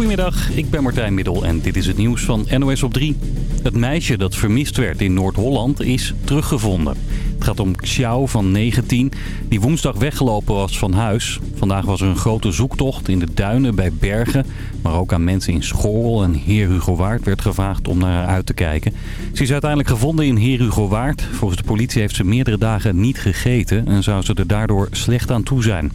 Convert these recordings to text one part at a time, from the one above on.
Goedemiddag, ik ben Martijn Middel en dit is het nieuws van NOS op 3. Het meisje dat vermist werd in Noord-Holland is teruggevonden. Het gaat om Xiao van 19, die woensdag weggelopen was van huis. Vandaag was er een grote zoektocht in de duinen bij Bergen. Maar ook aan mensen in Schoorl en Heer Hugo Waard werd gevraagd om naar haar uit te kijken. Ze is uiteindelijk gevonden in Heer Hugo Waard. Volgens de politie heeft ze meerdere dagen niet gegeten en zou ze er daardoor slecht aan toe zijn.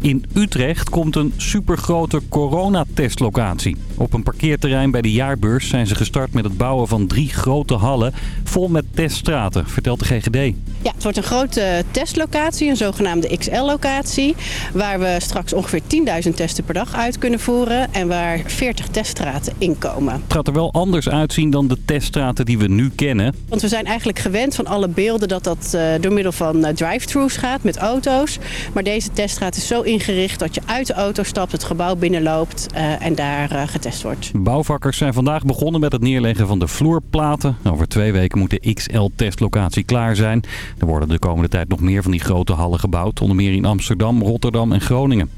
In Utrecht komt een supergrote coronatestlocatie. Op een parkeerterrein bij de jaarbeurs zijn ze gestart met het bouwen van drie grote hallen vol met teststraten, vertelt de GGD. Ja, het wordt een grote testlocatie, een zogenaamde XL-locatie, waar we straks ongeveer 10.000 testen per dag uit kunnen voeren en waar 40 teststraten in komen. Het gaat er wel anders uitzien dan de teststraten die we nu kennen. Want we zijn eigenlijk gewend van alle beelden dat dat uh, door middel van uh, drive-thrus gaat met auto's. Maar deze teststraat is zo ingericht dat je uit de auto stapt, het gebouw binnenloopt uh, en daar getest wordt. Bouwvakkers zijn vandaag begonnen met het neerleggen van de vloerplaten. Over twee weken moet de XL-testlocatie klaar zijn. Er worden de komende tijd nog meer van die grote hallen gebouwd. Onder meer in Amsterdam, Rotterdam en Groningen.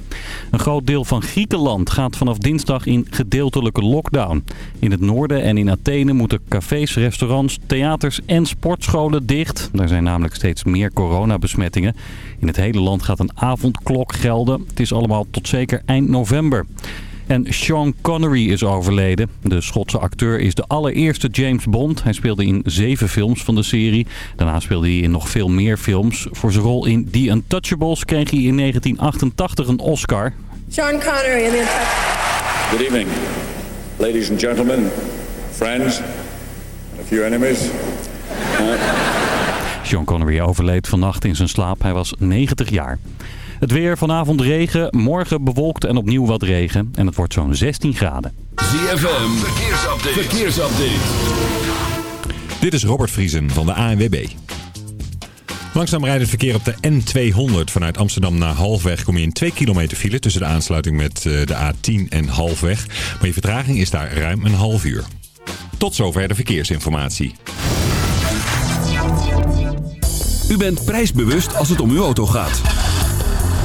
Een groot deel van Griekenland gaat vanaf dinsdag in gedeeltelijke lockdown. In het noorden en in Athene moeten cafés, restaurants, theaters en sportscholen dicht. Daar zijn namelijk steeds meer coronabesmettingen. In het hele land gaat een avondklok gelden. Het is allemaal tot zeker eind november. En Sean Connery is overleden. De Schotse acteur is de allereerste James Bond. Hij speelde in zeven films van de serie. Daarna speelde hij in nog veel meer films. Voor zijn rol in The Untouchables kreeg hij in 1988 een Oscar. Sean Connery in The Untouchables. Good evening, ladies and gentlemen, friends, a few enemies. Uh... Sean Connery overleed vannacht in zijn slaap. Hij was 90 jaar. Het weer vanavond regen, morgen bewolkt en opnieuw wat regen. En het wordt zo'n 16 graden. ZFM, verkeersupdate. verkeersupdate. Dit is Robert Vriesen van de ANWB. Langzaam rijdt het verkeer op de N200 vanuit Amsterdam naar Halfweg. Kom je in 2 kilometer file tussen de aansluiting met de A10 en Halfweg. Maar je vertraging is daar ruim een half uur. Tot zover de verkeersinformatie. U bent prijsbewust als het om uw auto gaat.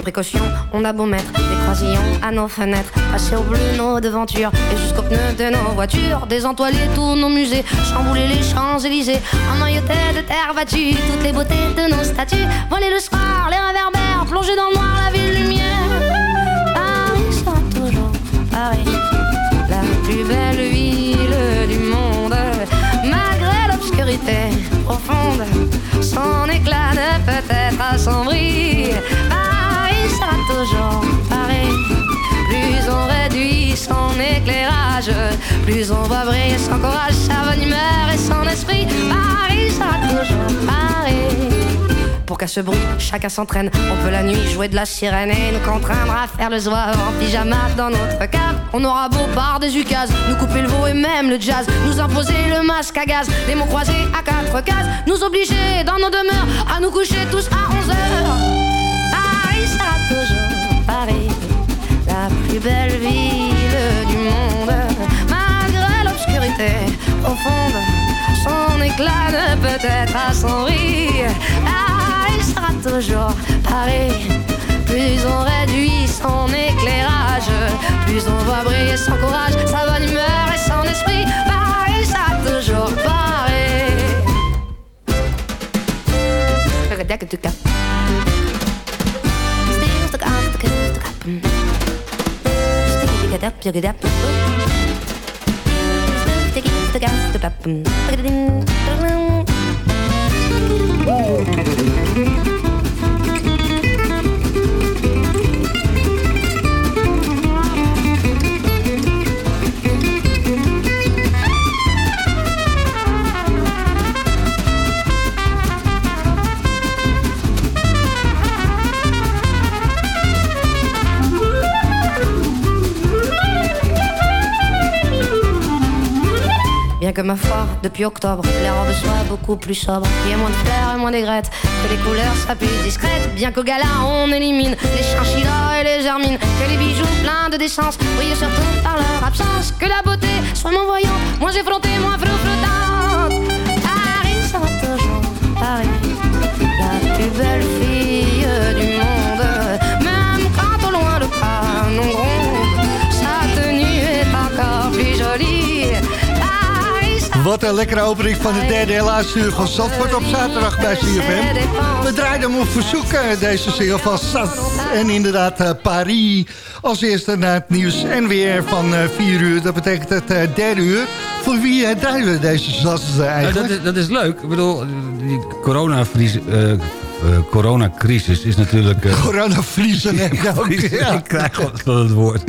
Par précaution, on a beau mettre des croisillons à nos fenêtres, passer au bleu nos devantures et jusqu'aux pneus de nos voitures, désentoiler tous nos musées, chambouler les Champs-Élysées, emmailloter de terre battue toutes les beautés de nos statues, voler le soir, les réverbères, plonger dans le noir la ville lumière. Paris sera toujours Paris, la plus belle ville du monde, malgré l'obscurité profonde, son éclat ne peut être assombri. Plus on voit briller son courage, sa bonne humeur et son esprit. Paris sera toujours Paris. Pour qu'à ce bruit, chacun s'entraîne. On peut la nuit jouer de la sirène et nous contraindre à faire le zouave en pyjama dans notre cave. On aura beau par des ukases, nous couper le veau et même le jazz, nous imposer le masque à gaz, des mots croisés à quatre cases, nous obliger dans nos demeures à nous coucher tous à 11 heures. Paris sera toujours Paris, la plus belle ville du monde, rentrer au fond son éclat ne peut-être à son rire. Ah, il sera toujours pareil. Plus on réduit son éclairage, plus on voit briller son courage, sa bonne humeur et son esprit. Ah, il sera toujours pareil. The Stick Que ma foi, depuis octobre, les robes soient beaucoup plus sobres. Qu'il y ait moins de fleurs et moins d'aigrettes, que les couleurs soient plus discrètes. Bien qu'au gala, on élimine les chinchillas et les germines. Que les bijoux pleins de décence brillent surtout par leur absence. Que la beauté soit moins voyante, moins effrontée, moins flottante. Paris sera toujours Paris, la plus belle fille Wat een lekkere opening van de derde en laatste uur van Zandvoort op zaterdag bij CFM. We draaiden hem op verzoek, eh, deze single van Sas. En inderdaad eh, Paris als eerste naar het nieuws en weer van 4 uur. Dat betekent het eh, derde uur. Voor wie eh, draaien we deze Sas eh, Nou, eigenlijk? dat, is, dat is leuk. Ik bedoel, die coronavries, eh, coronacrisis is natuurlijk... eh, Coronavriezen heb je ook. Ja. Ik krijg van het woord.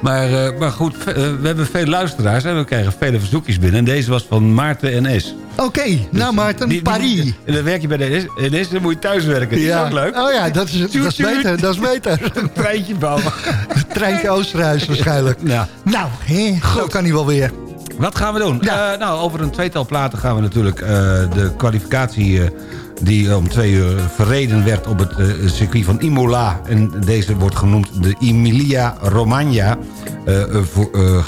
Maar, eh, maar goed, we hebben veel luisteraars en we krijgen vele verzoekjes binnen. En deze was van Maarten NS. Oké, nou Maarten, Die- Paris. En dan werk je bij de NS, NS dan moet je thuis werken. Dat is ook leuk. Oh ja, dat is, dat is beter. Dat is beter. Een treintje bouwen. Treintje Oosterhuis waarschijnlijk. Ja. Nou, zo kan hij wel weer. Wat gaan we doen? Ja. Nou, over een tweetal platen gaan we natuurlijk de kwalificatie... die om twee uur verreden werd op het eh, circuit van Imola. En deze wordt genoemd de Emilia Romagna eh, eh, eh,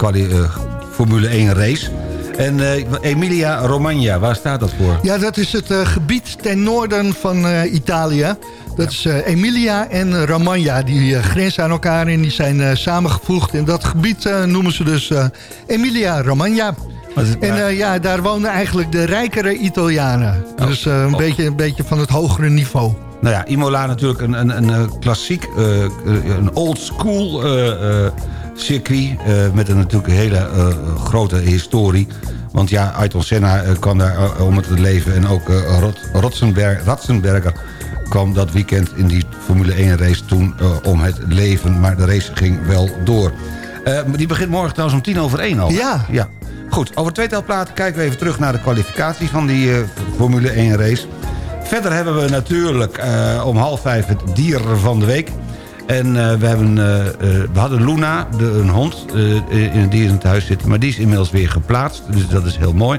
eh, eh, Formule 1 race. En eh, Emilia Romagna, waar staat dat voor? Ja, dat is het eh, gebied ten noorden van eh, Italië. Dat is eh, Emilia en Romagna. Die eh, grenzen aan elkaar en die zijn eh, samengevoegd. En dat gebied eh, noemen ze dus eh, Emilia Romagna. En eh, ja, daar wonen eigenlijk de rijkere Italianen. Dus eh, een, oh. beetje, een beetje van het hogere niveau. Nou ja, Imola natuurlijk een, een, een, eh, klassiek, een old school circuit... met een natuurlijk hele grote historie. Want ja, Ayrton Senna kwam daar om het leven... en ook Rot, Rotsenberg, Ratzenberger kwam dat weekend in die Formule 1 race toen om het leven. Maar de race ging wel door. Die begint morgen trouwens om tien over één al. Ja. ja. Goed, over tweetal platen kijken we even terug naar de kwalificatie van die eh, Formule 1 race. Verder hebben we natuurlijk eh, om half vijf het dier van de week. En eh, we, hebben, we hadden Luna, de, een hond, in het dierenthuis zitten. Maar die is inmiddels weer geplaatst, dus dat is heel mooi.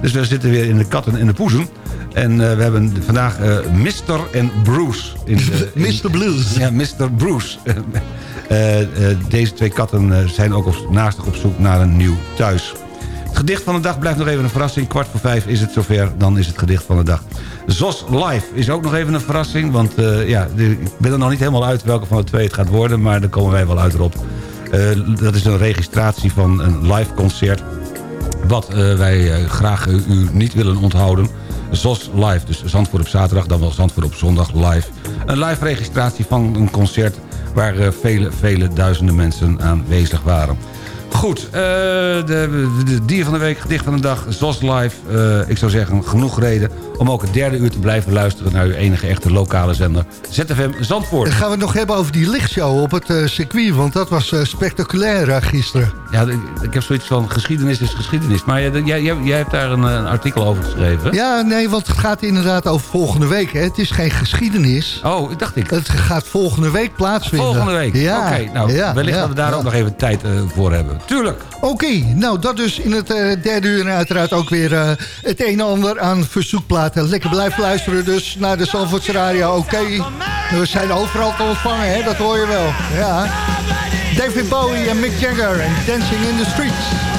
Dus we zitten weer in de katten en de poezen. En we hebben vandaag eh Mr. en Bruce. In de, in- Mr. Blues. ja, Mr. Bruce. Deze twee katten zijn ook op, naastig op zoek naar een nieuw thuis. Gedicht van de dag blijft nog even een verrassing. Kwart voor vijf is het zover, dan is het gedicht van de dag. ZOS Live is ook nog even een verrassing. Want eh, ja, ik ben er nog niet helemaal uit welke van de twee het gaat worden. Maar daar komen wij wel uit erop. Eh, dat is een registratie van een live concert wat eh, wij graag u niet willen onthouden. ZOS Live, dus Zandvoort op zaterdag, dan wel Zandvoort op zondag live. Een live registratie van een concert waar vele, vele duizenden mensen aanwezig waren. Goed, eh, de, dier van de week, gedicht van de dag, ZOS Live. Eh, ik zou zeggen, genoeg reden om ook het derde uur te blijven luisteren... naar uw enige echte lokale zender, ZFM Zandvoort. Dan gaan we het nog hebben over die lichtshow op het eh, circuit. Want dat was eh, spectaculair eh, gisteren. Ja, ik, heb zoiets van, geschiedenis is geschiedenis. Maar jij, jij, jij, hebt daar een, een artikel over geschreven. Ja, nee, want het gaat inderdaad over volgende week. Hè. Het is geen geschiedenis. Oh, ik dacht ik. Het gaat volgende week plaatsvinden. Volgende week? Ja. Oké, nou, ja, wellicht ja, dat we daar ja. ook nog even tijd voor hebben. Tuurlijk. Oké, nou dat dus in het derde uur en uiteraard ook weer het een en ander aan verzoekplaten. Lekker blijven luisteren dus naar de Zandvoortse Radio. Oké, we zijn overal te ontvangen, hè? dat hoor je wel. Ja. David Bowie en Mick Jagger en Dancing in the Streets.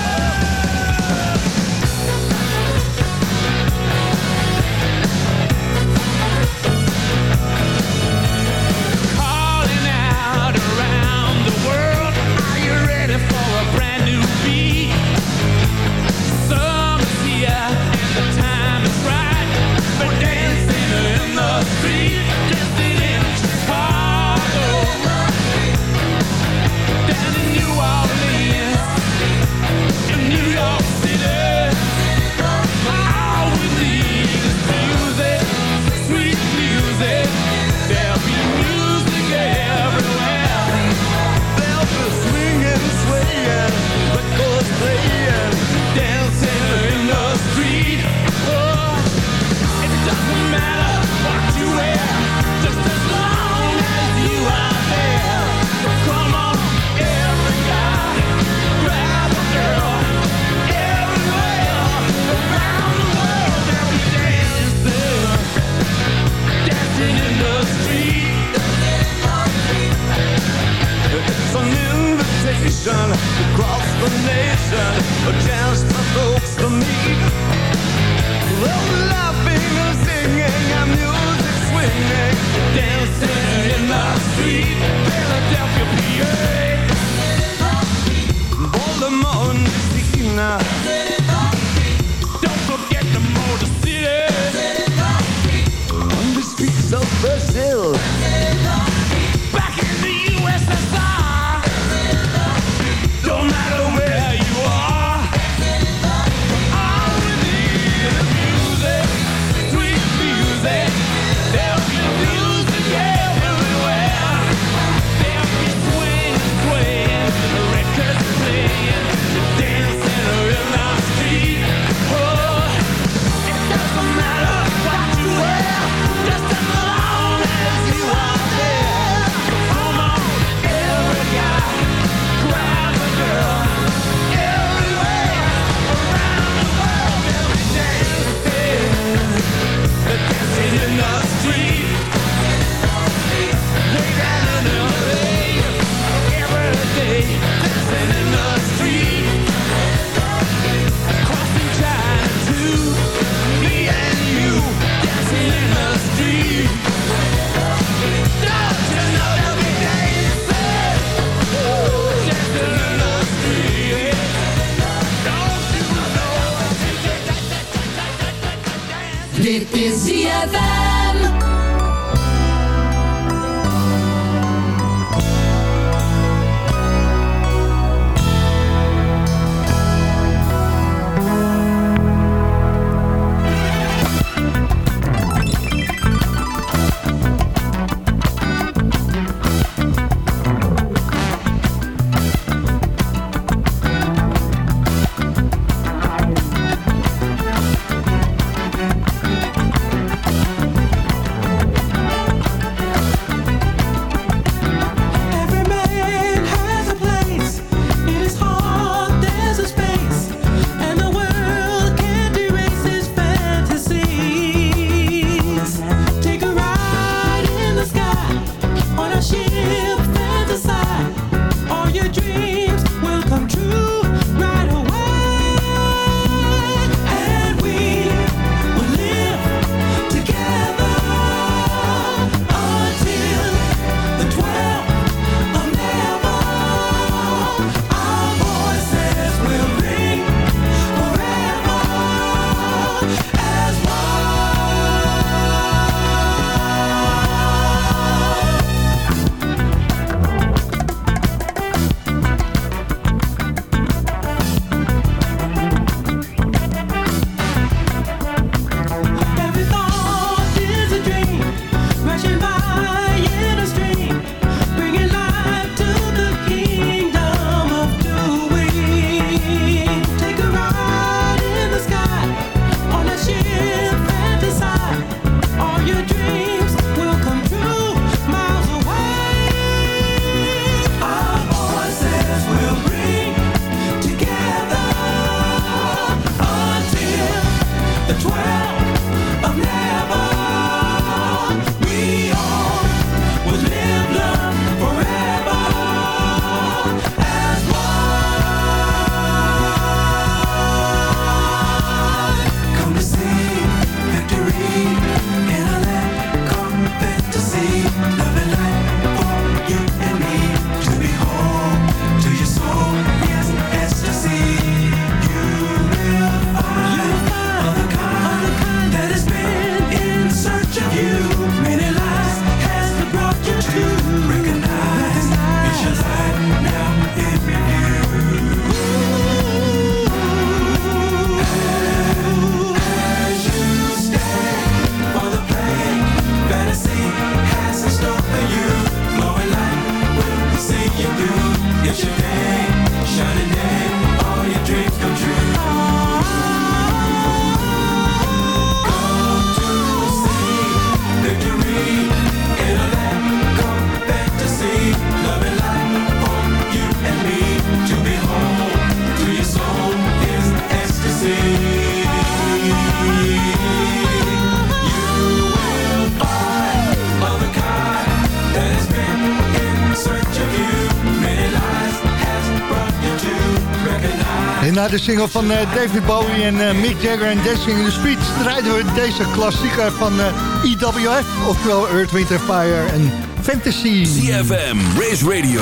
De single van eh, David Bowie en eh, Mick Jagger en Dancing in the Streets... draaiden we deze klassieker van eh, EWF, oftewel Earth, Wind Fire en Fantasy. CFM, Race Radio,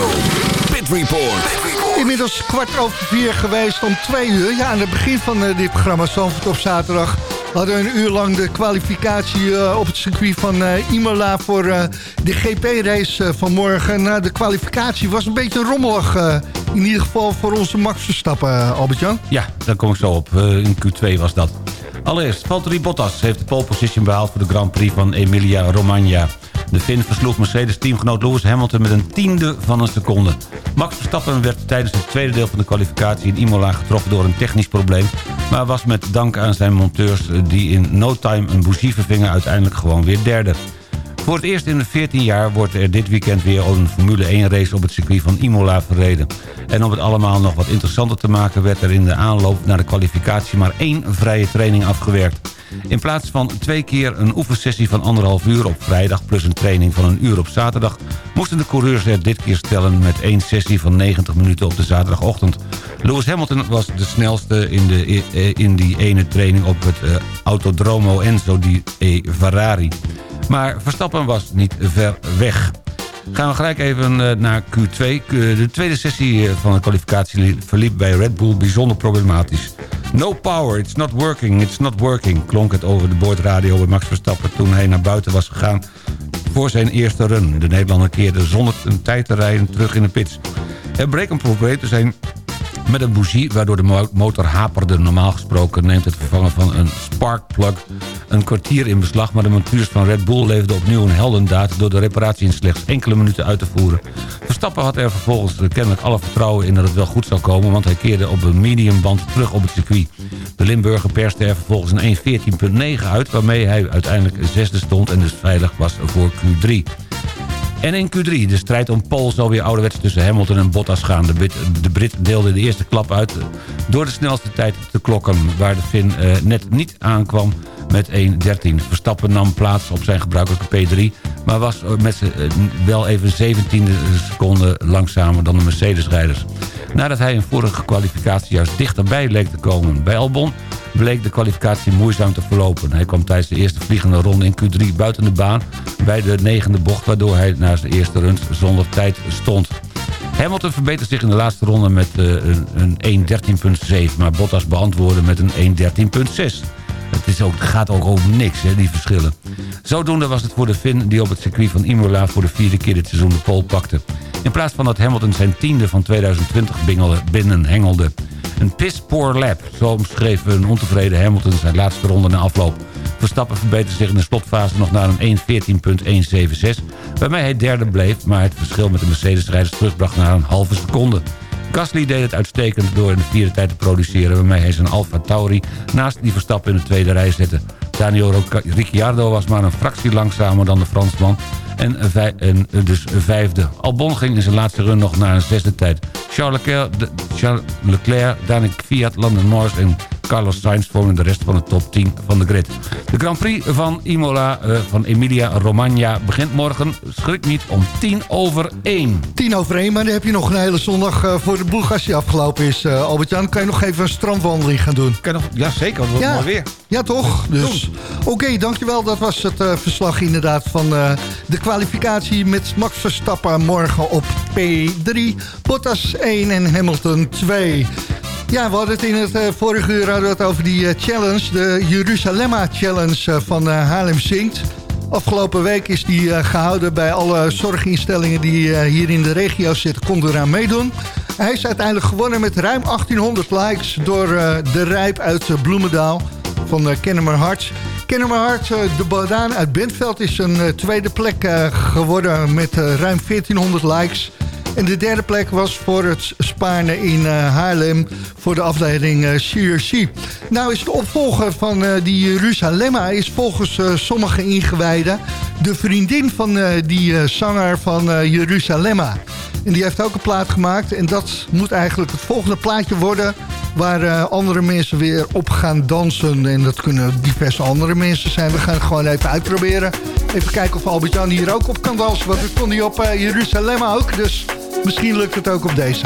Pit Report. Inmiddels kwart over vier geweest om twee uur. Ja, aan het begin van dit programma Zandvoort op zaterdag... hadden we een uur lang de kwalificatie op het circuit van Imola... voor de GP-race van morgen. Nou, de kwalificatie was een beetje rommelig. In ieder geval voor onze Max Verstappen, eh, Albert-Jan. Ja, daar kom ik zo op. Eh, in Q2 was dat. Allereerst, Valtteri Bottas heeft de pole position behaald... voor de Grand Prix van Emilia-Romagna. De Finn versloeg Mercedes-teamgenoot Lewis Hamilton... met een tiende van een seconde. Max Verstappen werd tijdens het tweede deel van de kwalificatie... in Imola getroffen door een technisch probleem... maar was met dank aan zijn monteurs... eh, die in no time een bougie vervingen... uiteindelijk gewoon weer derde. Voor het eerst in de 14 jaar wordt er dit weekend weer een Formule 1 race op het circuit van Imola verreden. En om het allemaal nog wat interessanter te maken werd er in de aanloop naar de kwalificatie maar één vrije training afgewerkt. In plaats van twee keer een oefensessie van anderhalf uur op vrijdag... plus een training van een uur op zaterdag... moesten de coureurs er dit keer stellen met één sessie van 90 minuten op de zaterdagochtend. Lewis Hamilton was de snelste in, de, eh, in die ene training op het eh, Autodromo Enzo di e Ferrari. Maar Verstappen was niet ver weg. Gaan we gelijk even eh, naar Q2. De tweede sessie eh, van de kwalificatie verliep bij Red Bull bijzonder problematisch. No power, it's not working, it's not working... klonk het over de boordradio bij Max Verstappen... toen hij naar buiten was gegaan voor zijn eerste run. De Nederlander keerde zonder een tijd te rijden terug in de pits. Er bleek een probleem te zijn met een bougie waardoor de mo- motor haperde. Normaal gesproken neemt het vervangen van een sparkplug een kwartier in beslag... maar de monteurs van Red Bull leverden opnieuw een heldendaad... door de reparatie in slechts enkele minuten uit te voeren. Verstappen had er vervolgens kennelijk alle vertrouwen in dat het wel goed zou komen... want hij keerde op een mediumband terug op het circuit. De Limburger perste er vervolgens een 1.14.9 uit... waarmee hij uiteindelijk zesde stond en dus veilig was voor Q3. En in Q3, de strijd om pole zal weer ouderwets tussen Hamilton en Bottas gaan. De Brit, de Brit deelde de eerste klap uit door de snelste tijd te klokken... waar de Finn eh, net niet aankwam met 1.13. Verstappen nam plaats op zijn gebruikelijke P3... maar was eh, met eh, wel even 17e seconde langzamer dan de Mercedes-rijders. Nadat hij in vorige kwalificatie juist dichterbij leek te komen bij Albon bleek de kwalificatie moeizaam te verlopen. Hij kwam tijdens de eerste vliegende ronde in Q3 buiten de baan... bij de negende bocht, waardoor hij na zijn eerste run zonder tijd stond. Hamilton verbeterde zich in de laatste ronde met eh, een, een 1.13.7... maar Bottas beantwoordde met een 1.13.6. Het, is ook, gaat ook over niks, hè, die verschillen. Zodoende was het voor de Finn die op het circuit van Imola... voor de vierde keer dit seizoen de pole pakte. In plaats van dat Hamilton zijn tiende van 2020 bingelde- binnenhengelde. Een piss poor lap, zo omschreef een ontevreden Hamilton zijn laatste ronde na afloop. Verstappen verbeterde zich in de slotfase nog naar een 1.14.176... waarmee hij derde bleef, maar het verschil met de Mercedes-rijders terugbracht naar een halve seconde. Gasly deed het uitstekend door in de vierde tijd te produceren... waarmee hij zijn Alfa Tauri naast die Verstappen in de tweede rij zette. Daniel Ricciardo was maar een fractie langzamer dan de Fransman... en, en dus vijfde. Albon ging in zijn laatste run nog naar een zesde tijd. Charles Leclerc, Charles Leclerc Daniel Fiat, Lando Norris en Carlos Sainz vormen de rest van de top 10 van de grid. De Grand Prix van Imola eh, van Emilia-Romagna begint morgen, schrik niet, om 10 over 1. Tien over één, maar dan heb je nog een hele zondag eh, voor de boeg als die afgelopen is. eh, Albert-Jan, kan je nog even een strandwandeling gaan doen? Kan nog, ja, zeker, het wordt mooi weer. Ja, toch? Dus, Oké, dankjewel. Dat was het eh, verslag inderdaad van eh, de kwalificatie met Max Verstappen morgen op P3. Bottas 1 en Hamilton 2. Ja, we hadden het in het eh, vorige uur over die eh, challenge. De Jeruzalemma Challenge eh, van Haarlem Zingt. Afgelopen week is die eh, gehouden bij alle zorginstellingen die hier in de regio zitten. Konden eraan meedoen. Hij is uiteindelijk gewonnen met ruim 1800 likes door de Rijp uit Bloemendaal van uh, Kennemer Hearts. Kennemer Hearts, eh, de Bodaan uit Bentveld, is een tweede plek geworden met ruim 1400 likes. En de derde plek was voor het Spaarne in eh, Haarlem voor de afdeling eh CRC. Nou is de opvolger van eh, die Jeruzalemma is volgens eh, sommige ingewijden de vriendin van eh, die eh, zanger van eh, Jeruzalemma. En die heeft ook een plaat gemaakt en dat moet eigenlijk het volgende plaatje worden waar eh, andere mensen weer op gaan dansen. En dat kunnen diverse andere mensen zijn. We gaan het gewoon even uitproberen. Even kijken of Albert-Jan hier ook op kan dansen. Want dat kon hij op eh, Jeruzalem ook. Dus misschien lukt het ook op deze.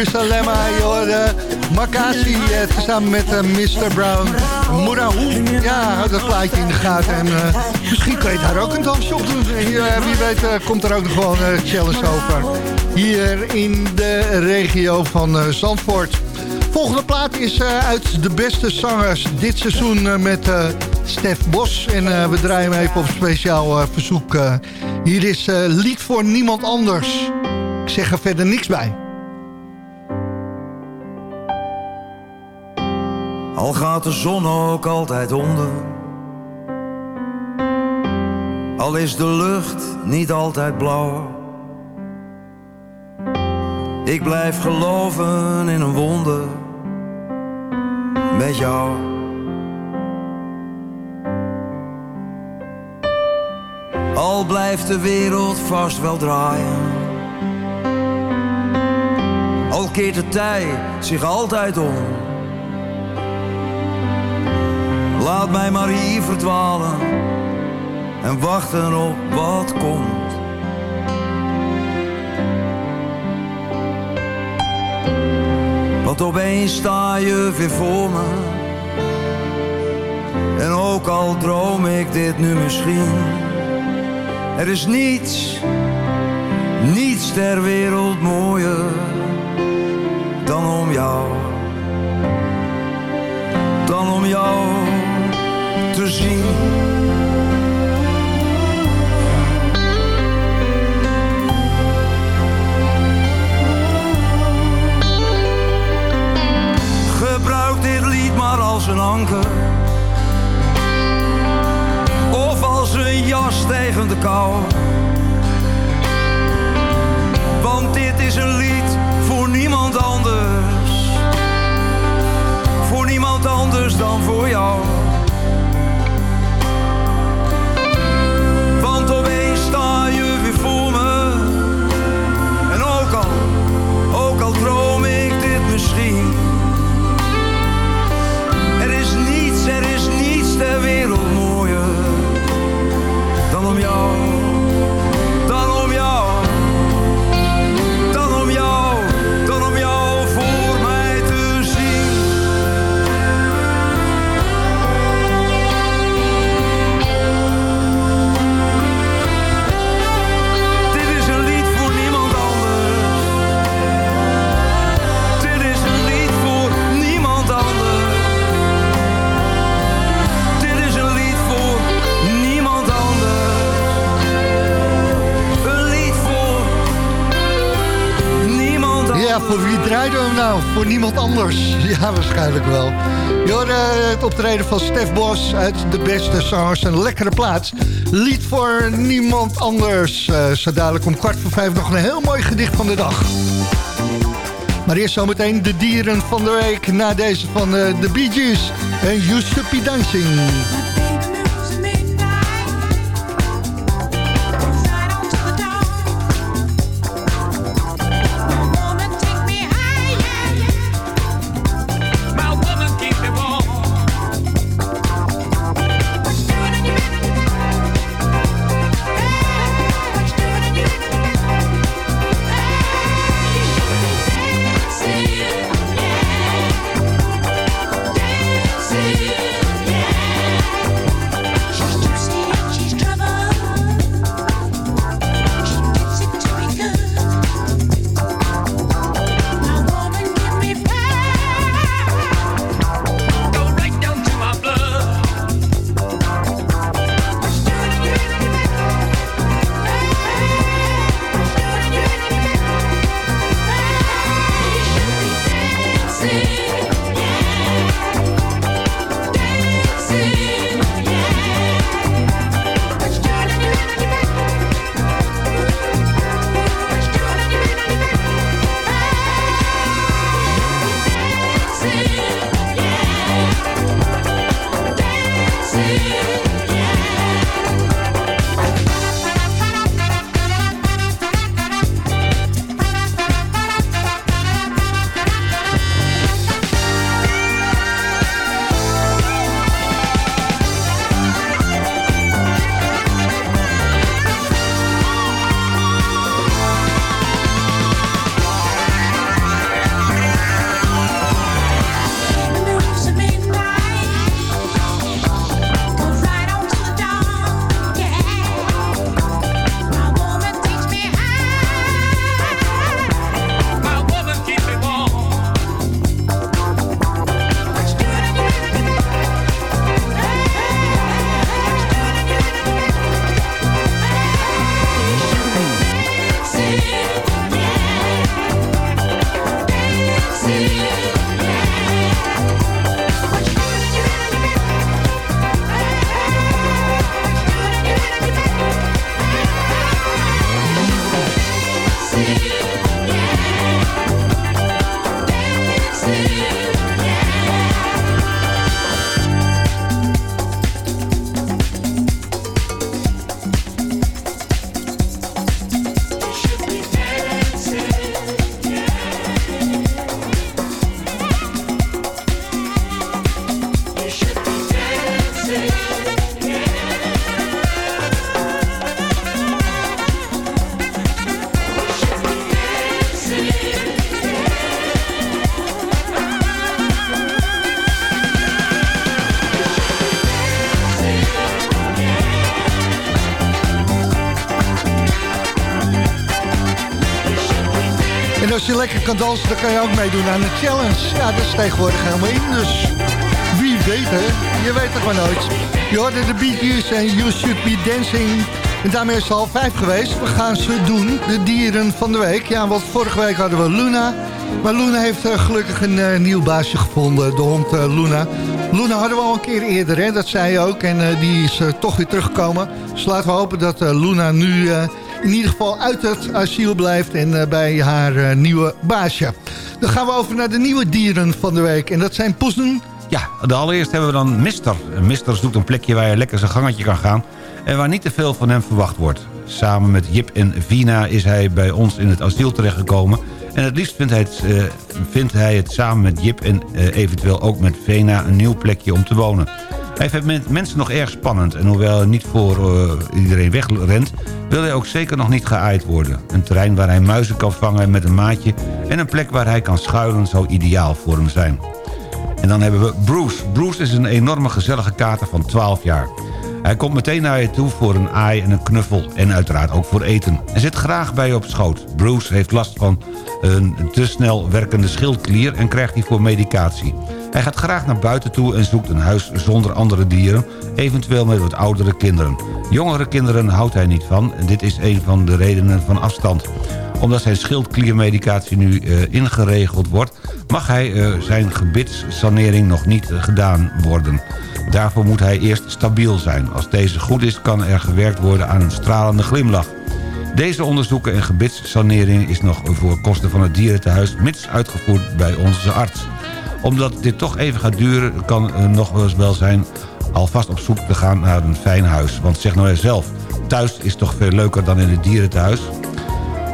Jeruzalemma. joh, Makasi, eh, met eh, Mr. Brown. Moeraoe. Ja, houd dat plaatje in de gaten. En eh, misschien kan je daar ook een dansje op doen. Hier, wie weet komt er ook nog gewoon een challenge over. Hier in de regio van Zandvoort. Volgende plaat is uit de beste zangers dit seizoen met Stef Bos. En we draaien hem even op speciaal verzoek. hier is Lied voor Niemand Anders. Ik zeg er verder niks bij. Al gaat de zon ook altijd onder. Al is de lucht niet altijd blauw. Ik blijf geloven in een wonder. Met jou. Al blijft de wereld vast wel draaien. Al keert de tijd zich altijd om. Laat mij maar hier verdwalen en wachten op wat komt. Want opeens sta je weer voor me. En ook al droom ik dit nu misschien. Er is niets, niets ter wereld mooier dan om jou dan om jou Gebruik dit lied maar als een anker. Of als een jas tegen de kou. Want dit is een lied voor niemand anders voor niemand anders dan voor jou. Voor niemand anders. Ja, waarschijnlijk wel. Je hoorde het optreden van Stef Bos uit de beste zangers. Een lekkere plaats. Lied voor niemand anders. Eh, zo dadelijk om kwart voor vijf nog een heel mooi gedicht van de dag. Maar eerst zometeen de dieren van de week. Na deze van eh, de Bee Gees. En Used to be Dancing. Dan kan je ook meedoen aan de challenge. Ja, dat is tegenwoordig helemaal in, dus wie weet hè. Je weet het maar nooit. Je hoorde de Bee en You Should Be Dancing. En daarmee is het al vijf geweest. We gaan ze doen, de dieren van de week. Ja, want vorige week hadden we Luna. Maar Luna heeft eh, gelukkig een eh, nieuw baasje gevonden, de hond eh, Luna. Luna hadden we al een keer eerder, hè? dat zei je ook. En die is toch weer teruggekomen. Dus laten we hopen dat Luna nu in ieder geval uit het asiel blijft... en eh, bij haar eh, nieuwe baasje. Dan gaan we over naar de nieuwe dieren van de week. En dat zijn poezen. Ja, de allereerst hebben we dan Mister. Mister zoekt een plekje waar je lekker zijn gangetje kan gaan... en waar niet te veel van hem verwacht wordt. Samen met Jip en Vina is hij bij ons in het asiel terechtgekomen... en het liefst vindt hij het, eh, vindt hij het samen met Jip en eventueel ook met Vena... een nieuw plekje om te wonen. Hij vindt men- mensen nog erg spannend... en hoewel hij niet voor iedereen wegrent... wil hij ook zeker nog niet geaaid worden. Een terrein waar hij muizen kan vangen met een maatje... en een plek waar hij kan schuilen zou ideaal voor hem zijn. En dan hebben we Bruce. Bruce is een enorme gezellige kater van 12 jaar. Hij komt meteen naar je toe voor een aai en een knuffel. En uiteraard ook voor eten. Hij zit graag bij je op schoot. Bruce heeft last van een te snel werkende schildklier... en krijgt hiervoor medicatie. Hij gaat graag naar buiten toe en zoekt een huis zonder andere dieren... eventueel met wat oudere kinderen. Jongere kinderen houdt hij niet van. En dit is een van de redenen van afstand omdat zijn schildkliermedicatie nu eh, ingeregeld wordt... mag hij eh, zijn gebitssanering nog niet gedaan worden. Daarvoor moet hij eerst stabiel zijn. Als deze goed is, kan er gewerkt worden aan een stralende glimlach. Deze onderzoeken en gebitssanering is nog voor kosten van het dierentehuis... mits uitgevoerd bij onze arts. Omdat dit toch even gaat duren, kan nog wel eens wel zijn... alvast op zoek te gaan naar een fijn huis. Want zeg nou eens zelf, thuis is toch veel leuker dan in het dierentehuis...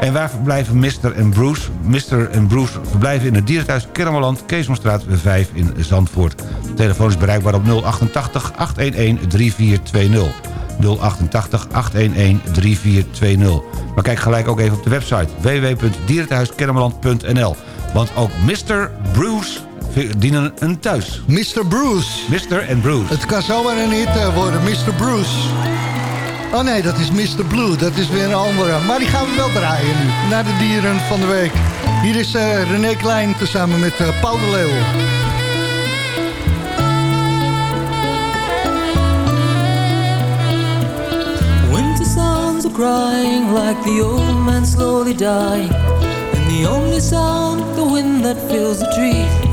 En waar verblijven Mr. en Bruce? Mr. en Bruce verblijven in het dierenthuis Kermeland, Keesomstraat 5 in Zandvoort. De telefoon is bereikbaar op 088 811 3420. 088 811 3420. Maar kijk gelijk ook even op de website www.dierenthuiskennemerland.nl. Want ook Mr. Bruce dienen een thuis. Mr. Bruce. Mr. en Bruce. Het kan zomaar een hit eh, worden, Mr. Bruce. Oh nee, dat is Mr. Blue, dat is weer een andere. Maar die gaan we wel draaien nu, naar de dieren van de week. Hier is eh, René Klein tezamen met eh, Paul de Leeuw. Winter sounds are crying like the old man slowly dying. And the only sound, the wind that fills the trees.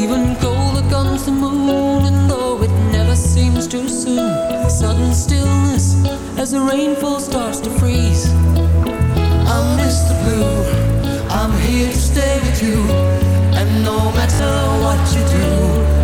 Even colder comes the moon, and though it never seems too soon, sudden stillness as the rainfall starts to freeze. I'm Mr. Blue, I'm here to stay with you. And no matter what you do,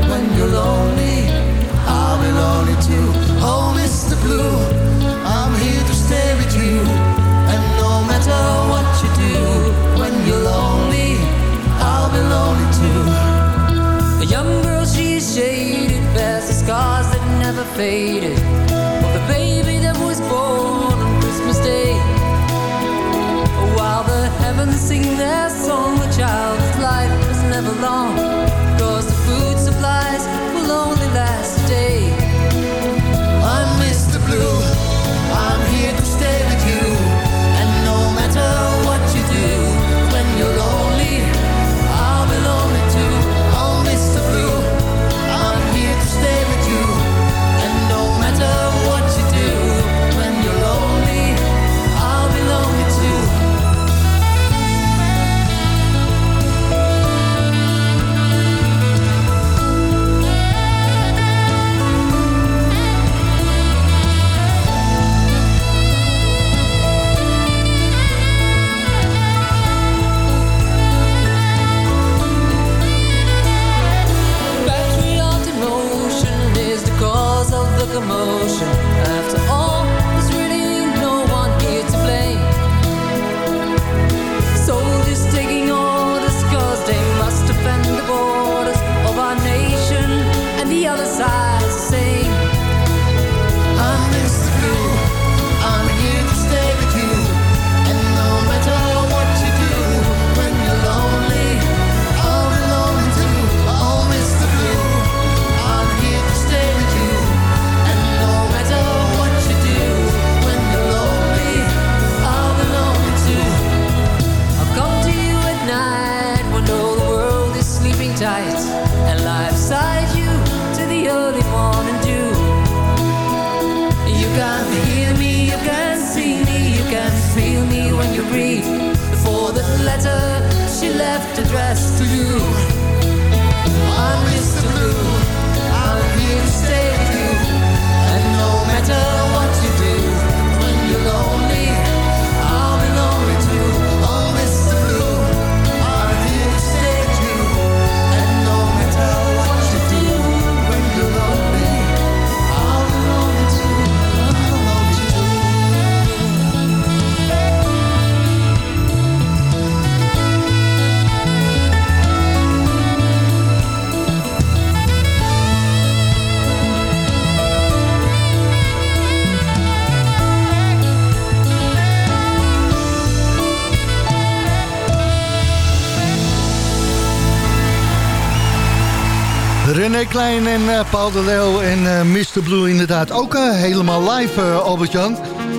René Klein en eh, Paul de Leeuw en eh, Mr. Blue inderdaad ook eh, helemaal live, Albert-Jan.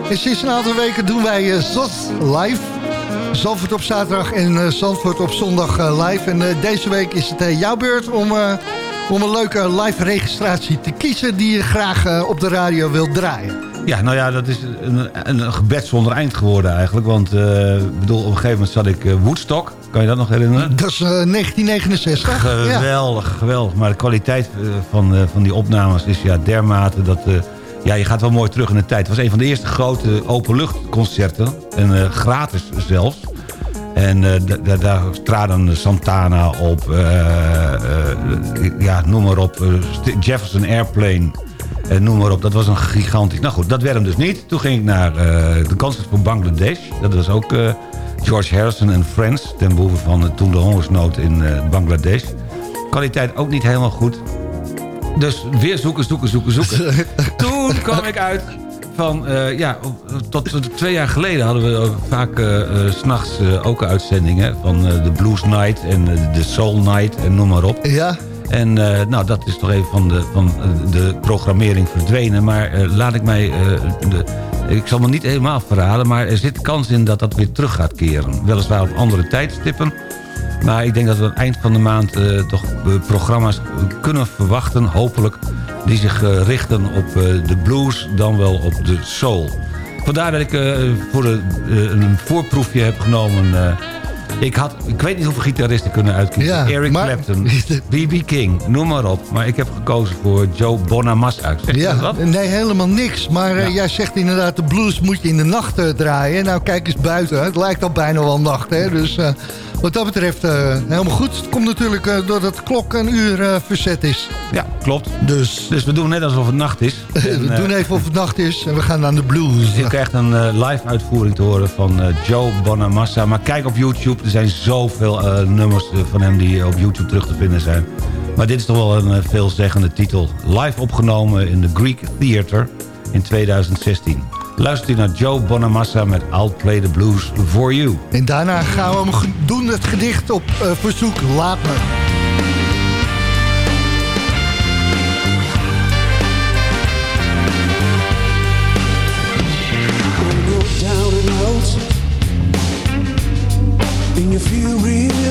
En sinds een aantal weken doen wij ZOS live. Zandvoort op zaterdag en Zandvoort op zondag live. En deze week is het jouw beurt om, om een leuke live registratie te kiezen... die je graag op de radio wilt draaien. Ja, nou ja, dat is een, een, gebed zonder eind geworden eigenlijk. Want ik bedoel, op een gegeven moment zat ik eh, Woodstock. Kan je dat nog herinneren? Dat is eh, 1969. Ja. Geweldig, geweldig. Maar de kwaliteit van, van die opnames is ja, dermate dat... ja, je gaat wel mooi terug in de tijd. Het was een van de eerste grote openluchtconcerten. En gratis zelfs. En da- daar traden Santana op, ja, noem maar op, Jefferson Airplane, eh, noem maar op. Dat was een gigantisch... Nou goed, dat werd hem dus niet. Toen ging ik naar eh, de concert voor Bangladesh. Dat was ook eh, George Harrison en Friends, ten behoeve van toen de hongersnood in Bangladesh. Kwaliteit ook niet helemaal goed. Dus weer zoeken, zoeken, zoeken, zoeken. Toen kwam ik uit van, eh, ja, tot, tot twee jaar geleden hadden we vaak eh, 's s'nachts ook uitzendingen van de Blues Night en de Soul Night en noem maar op. Ja. En eh, nou, dat is toch even van de, van eh, de programmering verdwenen. Maar eh, laat ik mij... de, ik zal me niet helemaal verraden, maar er zit kans in dat dat weer terug gaat keren. Weliswaar op andere tijdstippen. Maar ik denk dat we aan het eind van de maand toch programma's kunnen verwachten, hopelijk... die zich richten op de blues, dan wel op de soul. Vandaar dat ik voor de, een voorproefje heb genomen... ik, had, ik weet niet hoeveel gitaristen kunnen uitkiezen. Ja, Eric maar- Clapton, B.B. King, noem maar op. Maar ik heb gekozen voor Joe Bonamassa. Ja, wat? nee, helemaal niks. Maar eh, jij zegt inderdaad, de blues moet je in de nacht eh, draaien. Nou, kijk eens buiten. Het lijkt al bijna wel nacht, hè. Dus eh, wat dat betreft helemaal goed. Het komt natuurlijk doordat de klok een uur verzet is. Ja, klopt. Dus, Dus we doen net alsof het nacht is. we En, doen even of het nacht is en we gaan naar de blues. Je krijgt een live uitvoering te horen van Joe Bonamassa. Maar kijk op YouTube, er zijn zoveel eh, nummers eh, van hem die op YouTube terug te vinden zijn. Maar dit is toch wel een eh, veelzeggende titel. Live opgenomen in de Greek Theater in 2016. Luistert u naar Joe Bonamassa met I'll Play the Blues for You. En daarna gaan we hem doen het gedicht op verzoek Laat. You feel real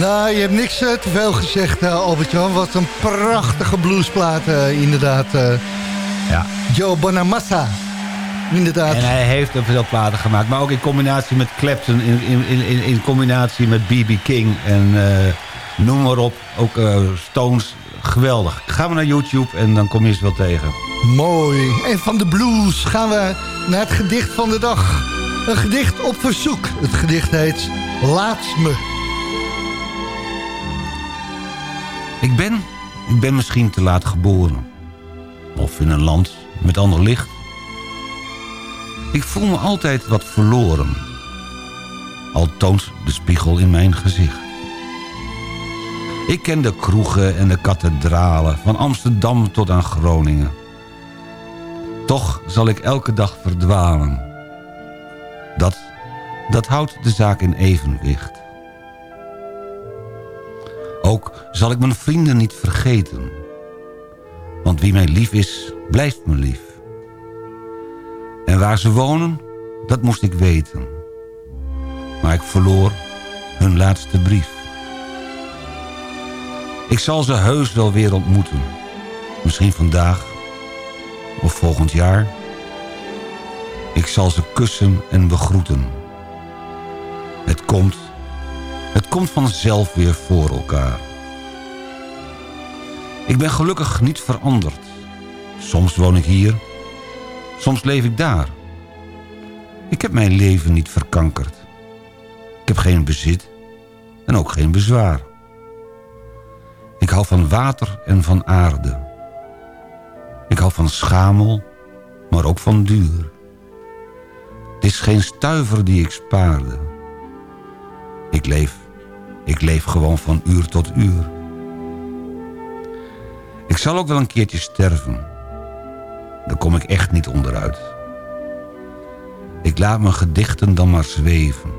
Nou, je hebt niks eh, te veel gezegd, eh, Albert-Jan. Wat een prachtige bluesplaat, eh, inderdaad. Ja. Joe Bonamassa, inderdaad. En hij heeft er veel platen gemaakt. Maar ook in combinatie met Clapton. In, in, in, in combinatie met B.B. King. En noem maar op. Ook Stones. Geweldig. Gaan we naar YouTube en dan kom je ze wel tegen. Mooi. En van de blues gaan we naar het gedicht van de dag. Een gedicht op verzoek. Het gedicht heet Laat me. Ik ben, ik ben misschien te laat geboren. Of in een land met ander licht. Ik voel me altijd wat verloren. Al toont de spiegel in mijn gezicht. Ik ken de kroegen en de kathedralen... van Amsterdam tot aan Groningen. Toch zal ik elke dag verdwalen. Dat, dat houdt de zaak in evenwicht. Zal ik mijn vrienden niet vergeten. Want wie mij lief is, blijft me lief. En waar ze wonen, dat moest ik weten. Maar ik verloor hun laatste brief. Ik zal ze heus wel weer ontmoeten. Misschien vandaag of volgend jaar. Ik zal ze kussen en begroeten. Het komt, het komt vanzelf weer voor elkaar. Ik ben gelukkig niet veranderd. Soms woon ik hier, soms leef ik daar. Ik heb mijn leven niet verkankerd. Ik heb geen bezit en ook geen bezwaar. Ik hou van water en van aarde. Ik hou van schamel, maar ook van duur. Het is geen stuiver die ik spaarde. Ik leef, ik leef gewoon van uur tot uur. Ik zal ook wel een keertje sterven. Daar kom ik echt niet onderuit. Ik laat mijn gedichten dan maar zweven.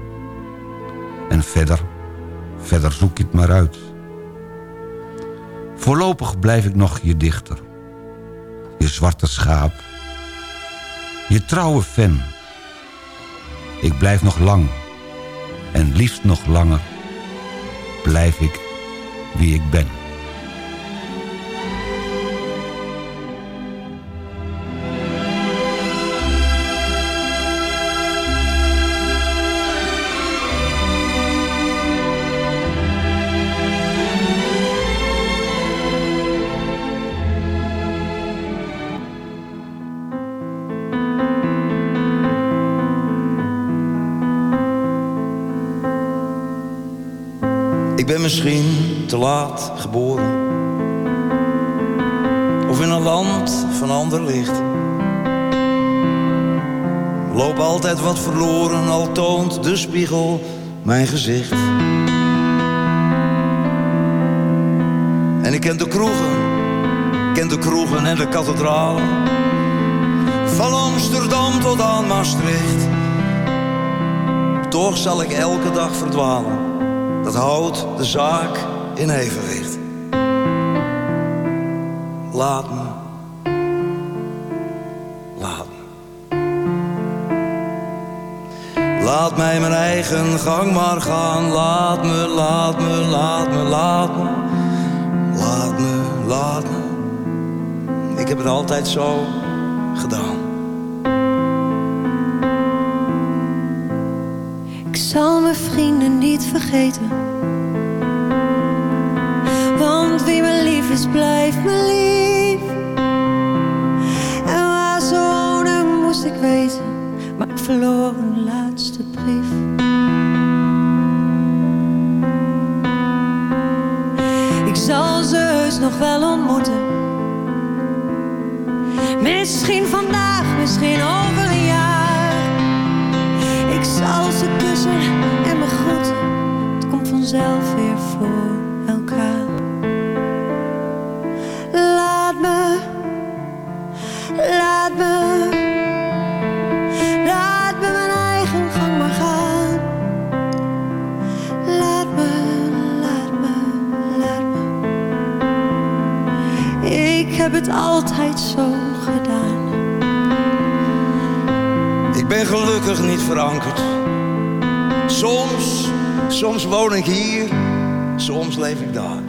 En verder, verder zoek je het maar uit. Voorlopig blijf ik nog je dichter. Je zwarte schaap. Je trouwe fan. Ik blijf nog lang. En liefst nog langer. Blijf ik wie ik ben. Geboren. Of in een land van ander licht. Loop altijd wat verloren, al toont de spiegel mijn gezicht. En ik ken de kroegen, ken de kroegen en de kathedralen. Van Amsterdam tot aan Maastricht. Toch zal ik elke dag verdwalen. Dat houdt de zaak in evenwicht. Laat me. Laat me. Laat mij mijn eigen gang maar gaan. Laat me, laat me, laat me, laat me. Laat me, laat me. Ik heb het altijd zo gedaan. Ik zal mijn vrienden niet vergeten. Wie me lief is, blijft me lief. En waar ze wonen moest ik weten. Maar ik verloor een laatste brief. Ik zal ze heus nog wel ontmoeten. Misschien vandaag, misschien over een jaar. Ik zal ze kussen en me groeten. Het komt vanzelf weer voor ben gelukkig niet verankerd. Soms, soms woon ik hier, soms leef ik daar.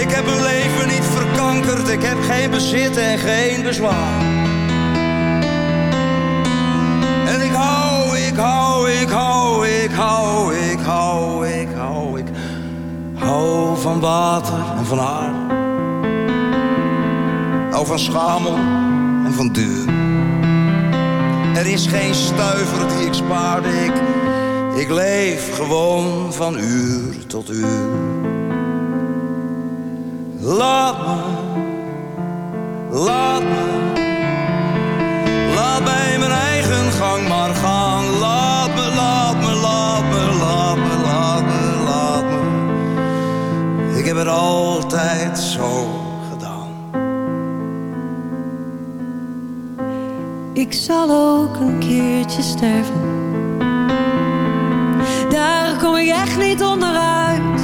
Ik heb mijn leven niet verkankerd, ik heb geen bezit en geen bezwaar. En ik hou, ik hou, ik hou, ik hou, ik hou, ik hou, ik hou van water en van aarde. Hou van schamel en van duur. Er is geen stuiver die ik spaarde, ik, ik leef gewoon van uur tot uur. Laat me, Ik zal ook een keertje sterven. Daar kom ik echt niet onderuit.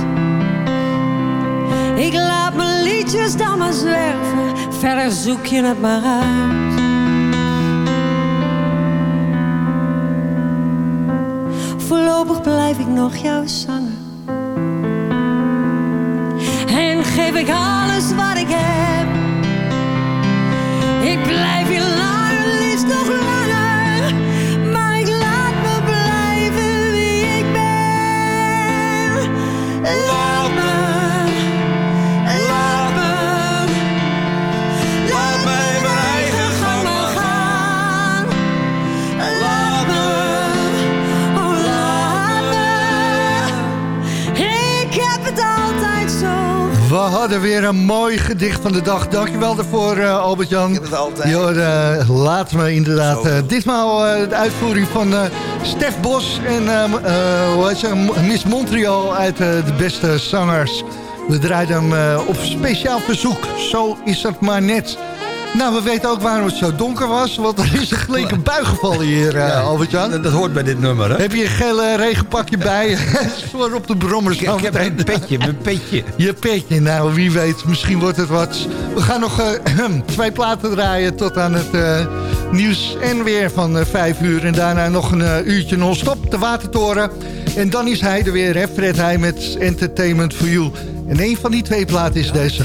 Ik laat mijn liedjes dan maar zwerven. Verder zoek je het maar uit. Voorlopig blijf ik nog jou zangen. geef ik alles wat ik heb. Ik blijf hier langer, liefst hadden weer een mooi gedicht van de dag. Dankjewel daarvoor, eh, Albert-Jan. Ik heb het altijd. uh, laat me inderdaad. eh, ditmaal de uitvoering van Stef Bos en hoe heet ze? Miss Montreal uit de beste zangers. We draaiden hem op speciaal verzoek. Zo is het maar net. Nou, we weten ook waarom het zo donker was. Want er is een flinke bui gevallen hier, Ja, Albert-Jan. Dat, dat hoort bij dit nummer, hè? Heb je een gele regenpakje bij? Voor op de brommers. Ik, ik heb een petje, mijn petje. Je petje, nou wie weet, misschien wordt het wat. We gaan nog eh, twee platen draaien tot aan het eh, nieuws en weer van vijf uur. En daarna nog een uurtje non-stop, de Watertoren. En dan is hij er weer, hè, Fred Heij met Entertainment for You. En een van die twee platen is deze.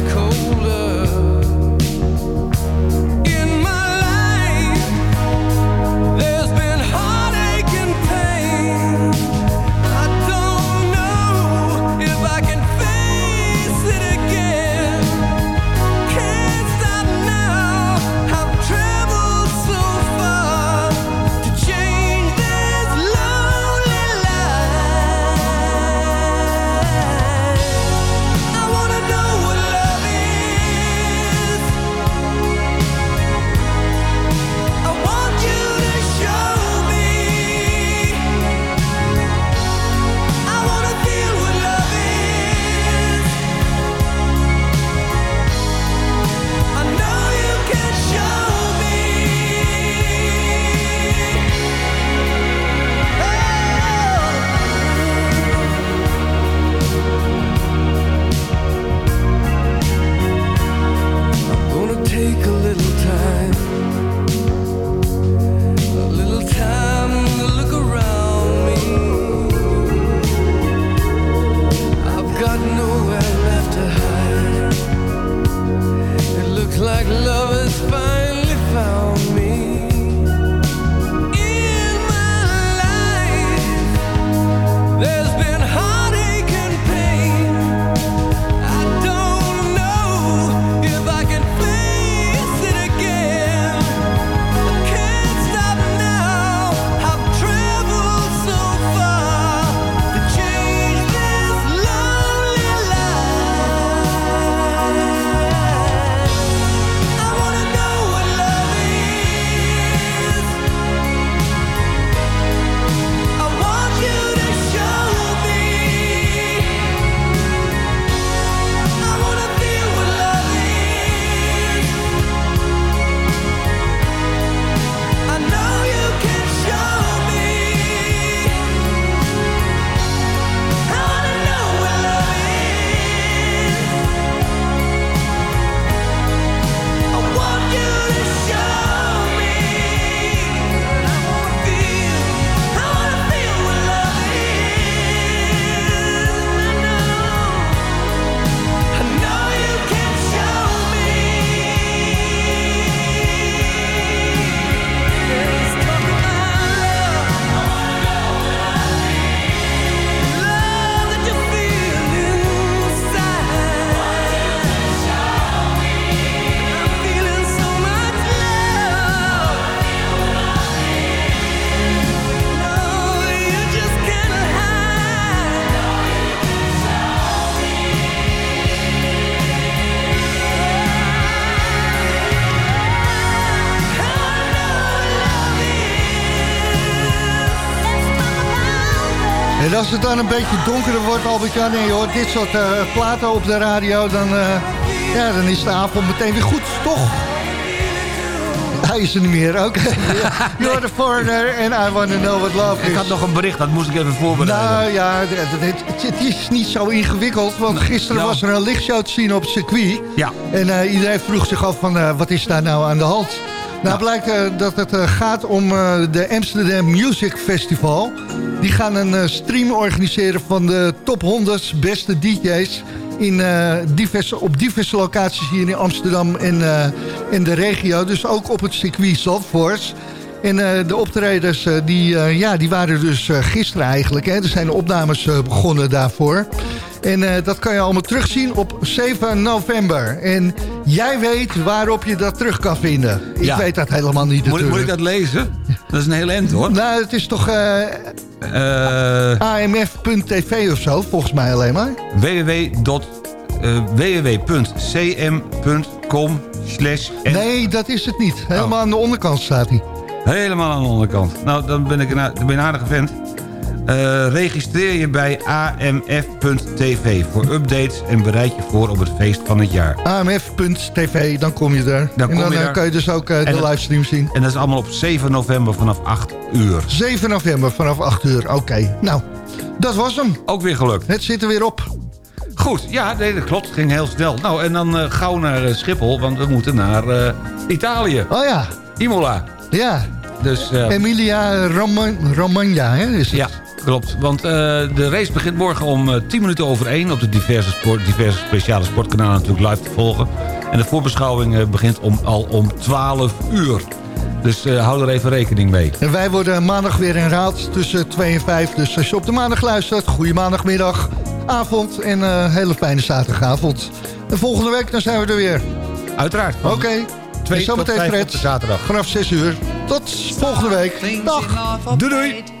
als het dan een beetje donkerder wordt, Albert-Jan, en je hoort dit soort eh, platen op de radio... Dan, eh, ja, dan is de avond meteen weer goed, toch? Hij is er niet meer, oké. You're the foreigner and I want to know what love is. Ik had nog een bericht, dat moest ik even voorbereiden. Nou ja, het, het- het is niet zo ingewikkeld, want gisteren nou. was er een lichtshow te zien op het circuit. Ja. En eh, iedereen vroeg zich af van, wat is daar nou aan de hand? Nou, blijkt dat het gaat om de Amsterdam Music Festival. Die gaan een eh, stream organiseren van de top 100 beste DJ's... In, eh, diverse, op diverse locaties hier in Amsterdam en, en de regio. Dus ook op het circuit Zandvoort. En de optredens eh, die, ja, die waren dus gisteren eigenlijk. Hè. Er zijn opnames begonnen daarvoor. En dat kan je allemaal terugzien op 7 november. Jij weet waarop je dat terug kan vinden. Ik Ja. weet dat helemaal niet Moet, ik- moet ik dat lezen? Dat is een heel end hoor. Nou, het is toch eh, Eh amf.tv of zo, volgens mij alleen maar. www. eh, www.cm.com Nee, dat is het niet. Helemaal Oh. aan de onderkant staat hij. Helemaal aan de onderkant. Nou, dan ben ik een, ben een aardige vent. Eh, registreer je bij amf.tv voor updates en bereid je voor op het feest van het jaar. amf.tv, dan kom je er. Dan en kom dan je eh, daar. kan je dus ook eh, de dat- livestream zien. En dat is allemaal op 7 november vanaf 8 uur. 7 november vanaf 8 uur. Oké, nou, dat was hem. Ook weer gelukt. Het zit er weer op. Goed, ja, nee, dat klopt. Het ging heel snel. Nou, en dan eh, gauw naar Schiphol, want we moeten naar Italië. Oh ja. Imola. Ja. Dus, Emilia Romagna, hè, is het? Ja, klopt. Want eh, de race begint morgen om eh, 10 minuten over 1... op de diverse, sport, diverse speciale sportkanalen natuurlijk live te volgen. En de voorbeschouwing eh, begint om, al om 12 uur. Dus eh, hou er even rekening mee. En wij worden maandag weer herhaald tussen 2 en 5. Dus als je op de maandag luistert, goede maandagmiddag, avond en een hele fijne zaterdagavond. En volgende week dan zijn we er weer. Uiteraard. Oké. Twee En zometeen tot Fred. zaterdag. Vanaf 6 uur. Tot volgende week. Dag. Doei doei.